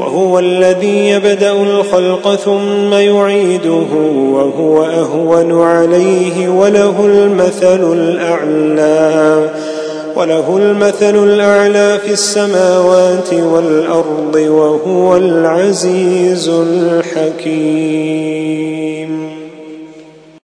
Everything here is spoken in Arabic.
وهو الذي يبدأ الخلق ثم يعيده وهو أهون عليه وله المثل الأعلى وله المثل الأعلى في السماوات والأرض وهو العزيز الحكيم.